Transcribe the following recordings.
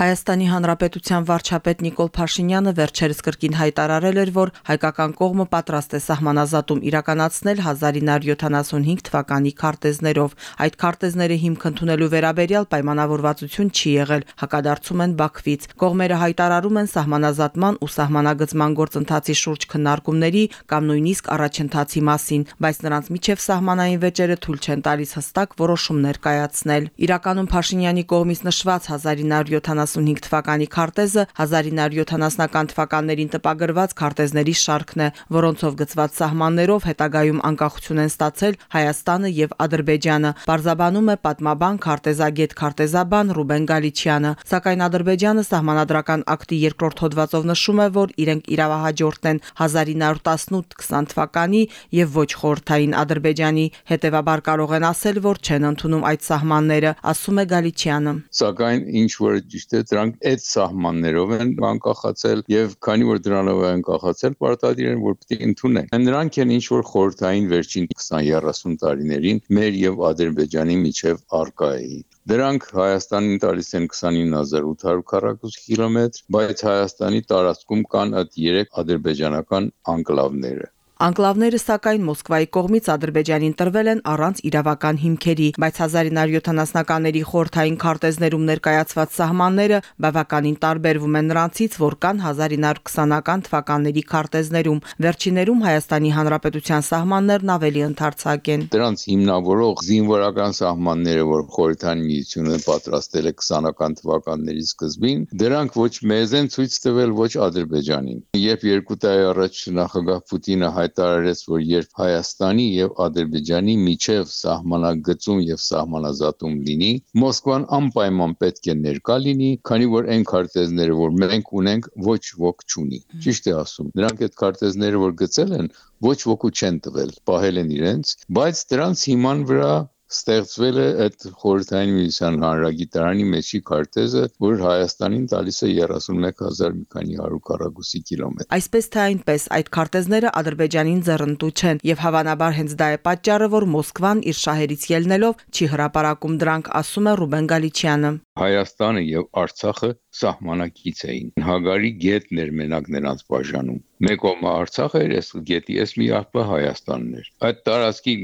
Հայաստանի Հանրապետության վարչապետ Նիկոլ Փաշինյանը վերջերս կրկին հայտարարել էր, որ հայկական կողմը պատրաստ է սահմանազատում իրականացնել 1975 թվականի քարտեզներով։ Այդ քարտեզները հիմք ընդունելու վերաբերյալ պայմանավորվածություն չի եղել, հակադարձում են Բաքվից։ Կողմերը հայտարարում են սահմանազատման ու սահմանագծման գործընթացի շուրջ քննարկումների կամ նույնիսկ առաջընթացի մասին, բայց նրանց միջև սահմանային վեճերը թույլ չեն տալիս հստակ որոշումներ կայացնել։ Իրականում Փաշինյանի կողմից նշված 1975 1975 թվականի քարտեզը 1970-ական թվականներին տպագրված քարտեզների շարքն է, որոնցով գծված սահմաններով հետագայում անկախություն են ստացել Հայաստանը եւ Ադրբեջանը։ Պարզաբանում է պատմաբան քարտեզագետ քարտեզաբան Ռուբեն Գալիչյանը։ Սակայն Ադրբեջանը սահմանադրական ակտի երկրորդ հոդվածով նշում է, որ իրենք իրավահաջորդն են 1918-20 թվականի եւ ոչ խորթային Ադրբեջանի։ Հետևաբար կարող են ասել, որ չեն ընդունում այդ սահմանները, ասում է Գալիչյանը։ Սակայն ինչ որ ճիշտ է դրանք այդ սահմաններով են անկախացել եւ քանի որ դրանով են անկախացել պարտադիր են որ է ընդունեն նրանք են ինչ որ խորհրդային վերջին 20-30 տարիներին մեր եւ ադրբեջանի միջև արկա էին Դրանք Հայաստանին տալիս են 29800 քառակուսի կիլոմետր, բայց Հայաստանի տարածքում կան այդ 3 ադրբեջանական անկլավները։ Անկլավները սակայն Մոսկվայի կողմից Ադրբեջանին տրվել են առանց իրավական հիմքերի, բայց 1970-ականների խորթային քարտեզներում ներկայացված սահմանները բավականին տարբերվում են նրանցից, որ կան 1920-ական թվականների քարտեզներում։ Վերջիներում Հայաստանի Հանրապետության սահմաններն ավելի ընդարձակ են։ Դրանց հիմնավորող զինվորական սահմանները, որ Խորհրդային Միությունը պատրաստել է 20-ական թվականների սկզբին, դրանք ոչ մեզ են ցույց տվել, ոչ Ադրբեջանին։ Երբ երկու տարի առաջ նախագահ Պուտինը հայ հայտարարեց, որ երբ Հայաստանի եւ Ադրբեջանի միջև սահմանագծում եւ սահմանազատում լինի, Մոսկվան անպայման պետք է ներկա լինի, քանի որ այն քարտեզները, որ մենք ունենք, ոչ ոք չունի։ Ճիշտ է ասում։ Նրանք այդ քարտեզները, որ գծել են, ոչ ոքու չեն տվել, պահել են իրենց, բայց դրանց հիման վրա ստեղծվել է այդ խորհրդային միության հանրագիտարանի մեջի քարտեզը, որ Հայաստանին տալիս է 31000 մի քանի 100 քառակուսի կիլոմետր։ Այսպես թե այնպես այդ քարտեզները Ադրբեջանին ձեռնտու չեն եւ հավանաբար հենց դա է պատճառը, որ Մոսկվան իր շահերից ելնելով չի հրապարակում դրանք, ասում է Ռուբեն Գալիչյանը։ Հայաստանը եւ Արցախը սահմանակից էին։ Հագարի գետն էր մենակ նրանց բաժանում։ Մեկ կողմը Արցախը էր, այս գետի այս մի ափը Հայաստանն էր։ Այդ տարածքի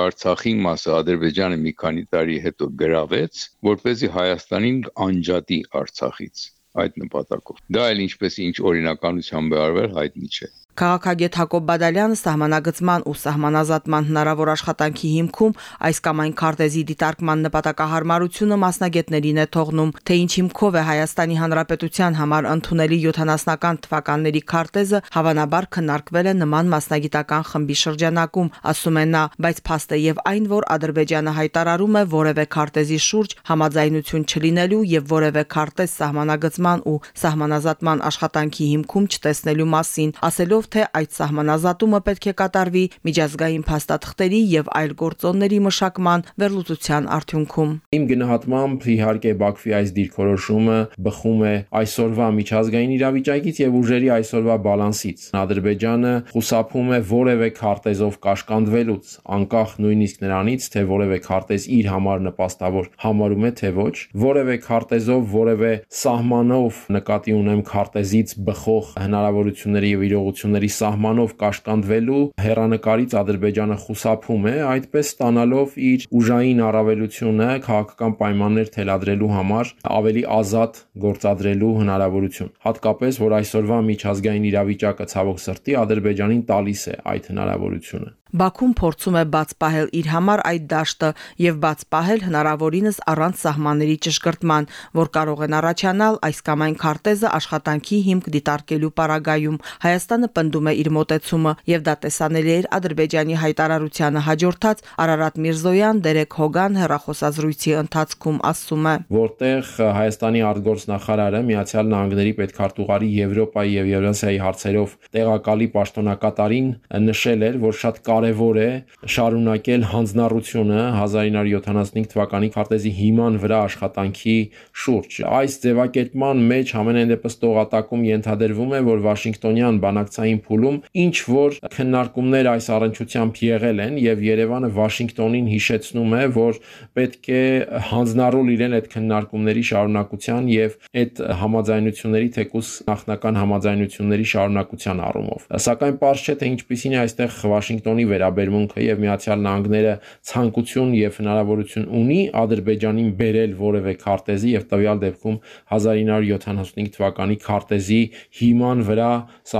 Արցախի մասը Ադրբեջանը մի քանի տարի հետո գրավեց, որ เป զի Հայաստանին անջատի Արցախից այդ նպատակով։ Դա էլ ինչպես ինչ օրինականությամբ արվել հայտնի չէ։ Քաղաքագետ Հակոբ Բադալյանը սահմանագծման ու սահմանազատման հնարավոր աշխատանքի հիմքում այս կամ այն քարտեզի դիտարկման նպատակահարմարությունը մասնագետներին է թողնում, թե ինչ հիմքով է Հայաստանի Հանրապետության համար ընդունելի 70-ական թվականների քարտեզը հավանաբար քննարկվել է նման մասնագիտական խմբի շրջանակում, ասում է նա, բայց փաստ է եւ այն, որ Ադրբեջանը հայտարարում է որևէ քարտեզի շուրջ համաձայնություն չլինելու եւ որևէ քարտեզ սահմանագծման ու սահմանազատման աշխատանքի հիմքում չտեսնելու մասին, ասելով որովհետև թե այդ սահմանազատումը պետք է կատարվի միջազգային փաստաթղթերի եւ այլ գործոնների մշակման վերլուծության արդյունքում։ Իմ գնահատմամբ իհարկե Բաքվի այս դիրքորոշումը բխում է այսօրվա միջազգային իրավիճակից եւ ուժերի այսօրվա բալանսից։ Ադրբեջանը խուսափում է որևէ քարտեզով կաշկանդվելուց, անկախ նույնիսկ նրանից, թե որևէ քարտեզ իր համար նպաստավոր համարում է թե ոչ, որևէ քարտեզով, որևէ սահմանով նկատի ունեմ քարտեզից բխող հնարավորությունների եւ իրողությունների իշխանությունների սահմանով կաշկանդվելու հերանեկարից Ադրբեջանը խուսափում է, այդպես ստանալով իր ուժային առավելությունը քաղաքական պայմաններ թելադրելու համար ավելի ազատ գործադրելու հնարավորություն։ Հատկապես, որ այսօրվա միջազգային իրավիճակը ցավոք սրտի Ադրբեջանին տալիս է այդ հնարավորությունը։ Բաքուն փորձում է բաց պահել իր համար այդ դաշտը եւ բաց պահել հնարավորինս առանց սահմանների ճշգրտման, որ կարող են առաջանալ այս կամ այն քարտեզը աշխատանքի հիմք դիտարկելու պարագայում։ Հայաստանը պնդում է իր մոտեցումը եւ դա տեսանելի էր Ադրբեջանի հայտարարությանը հաջորդած Արարատ Միրզոյան Դերեկ Հոգան հերախոսազրույցի ընթացքում ասում է. որտեղ Հայաստանի արտգործնախարարը Միացյալ Նահանգների պետքարտուղարի Եվրոպայի եւ Եվրասիայի հարցերով տեղակալի պաշտոնակատարին նշել էր, որ շատ կարևոր կարևոր է շարունակել հանձնառությունը 1975 թվականի քարտեզի հիման վրա աշխատանքի շուրջ։ Այս ձևակերպման մեջ ամենայն դեպս տողատակում ենթադրվում է, որ Վաշինգտոնյան բանակցային փուլում ինչ որ քննարկումներ այս առընչությամբ եղել են եւ Երևանը Վաշինգտոնին հիշեցնում է, որ պետք է հանձնառոլ իրեն այդ քննարկումների շարունակության եւ այդ համաձայնությունների թեկուս նախնական համաձայնությունների շարունակության առումով։ Սակայն པարզ չէ թե ինչպիսին է այստեղ Վաշինգտոնի վերաբերմունքը եւ Միացյալ Նահանգները ցանկություն եւ հնարավորություն ունի Ադրբեջանին բերել որևէ քարտեզի եւ տվյալ դեպքում 1975 թվականի քարտեզի հիման վրա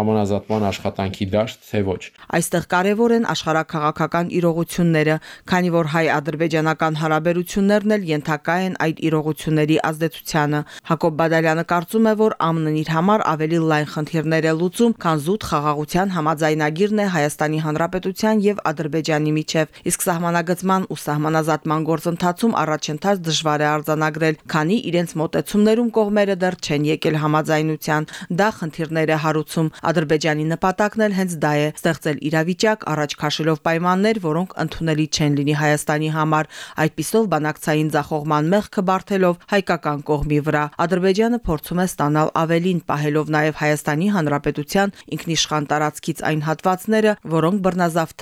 համանազատման աշխատանքի դաշտ թե ոչ։ Այստեղ կարևոր են աշխարհակաղակական իրողությունները, քանի որ հայ-ադրբեջանական հարաբերություններն էլ ենթակա են այդ իրողությունների ազդեցությանը։ Հակոբ Բադալյանը կարծում է, որ ԱՄՆ-ն իր համար ավելի լայն խնդիրներ է լուծում, քան զուտ խաղաղության համաձայնագիրն է Հայաստանի Հանրապետության եւ Ադրբեջանի միջև, իսկ սահմանագծման ու սահմանազատման գործընթացում առաջընթաց դժվար է արձանագրել, քանի իրենց մոտեցումներում կողմերը դեռ չեն եկել համաձայնության։ Դա խնդիրներ է հարուցում։ Ադրբեջանի նպատակն էլ հենց դա է՝ ստեղծել իրավիճակ առաջ քաշելով պայմաններ, որոնք ընդունելի չեն լինի Հայաստանի համար, այդպիսով բանակցային ձախողման մեղքը բարթելով հայկական կողմի վրա։ Ադրբեջանը փորձում է ստանալ ավելին, պահելով նաև Հայաստանի Հանրապետության ինքնիշխան տարածքից այն հատվածները, որոնք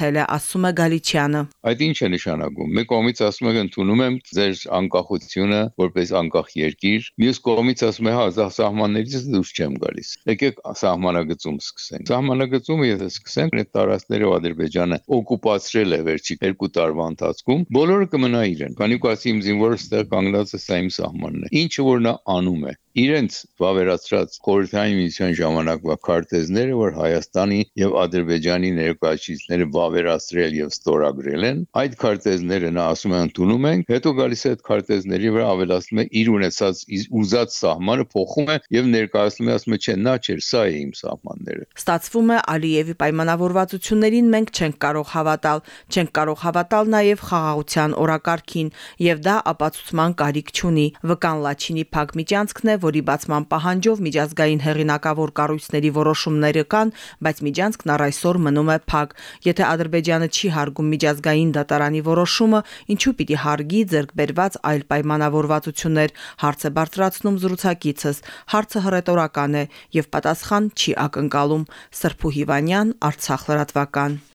բռնազավթել է, ասում է Գալիչյանը։ Այդ ինչ է նշանակում։ Մեկ կողմից ասում եք ընդունում եմ ձեր անկախությունը որպես անկախ երկիր, մյուս կողմից ասում է հա սահմաններից դուրս չեմ գալիս։ Եկեք սահմանագծում սկսենք։ Սահմանագծումը եթե սկսենք, այդ տարածքները Ադրբեջանը օկուպացրել է վերջի 2 տարվա ընթացքում, բոլորը կմնա իրեն։ Քանի որ ասի իմ զինվորը ստեղ կանգնած է, սա իմ սահմանն է։ Ինչը որ նա անում է, իրենց վավերացրած խորհրդային միության ժամանակվա քարտեզները, որ Հայաստանի եւ Ադրբեջանի ներկայացիչները վավերացրել եւ ստորագրել են, այդ քարտեզները նա ասում է ընդունում ենք, հետո գալիս է այդ քարտեզների վրա ավելացնում է իր ունեցած ուզած սահմանը փոխում է եւ ներկայացնում է ասում է չէ, նա չէր, սա է իմ սահմանները։ Ստացվում է Ալիևի պայմանավորվածություններին մենք չենք կարող հավատալ, չենք կարող հավատալ նաեւ խաղաղության օրակարգին եւ դա ապացուցման կարիք չունի։ Վկան Լաչինի Փակ Միջանցքն է, որի բացման պահանջով միջազգային հեղինակավոր կառույցների որոշումները կան, բայց միջանցքն առ այսօր մնում է փակ։ Եթե Ադրբեջանը չի հարգում միջազգային դատարանի որոշումը, ինչու պիտի հարգի ձեռքբերված այլ պայմանավորվածություններ, հարց է բարձրացնում զրուցակիցս։ Հարցը հռետորական է եւ պատասխան չի ակնկալում։ Սրփու Հիվանյան, Արցախ լրատվական։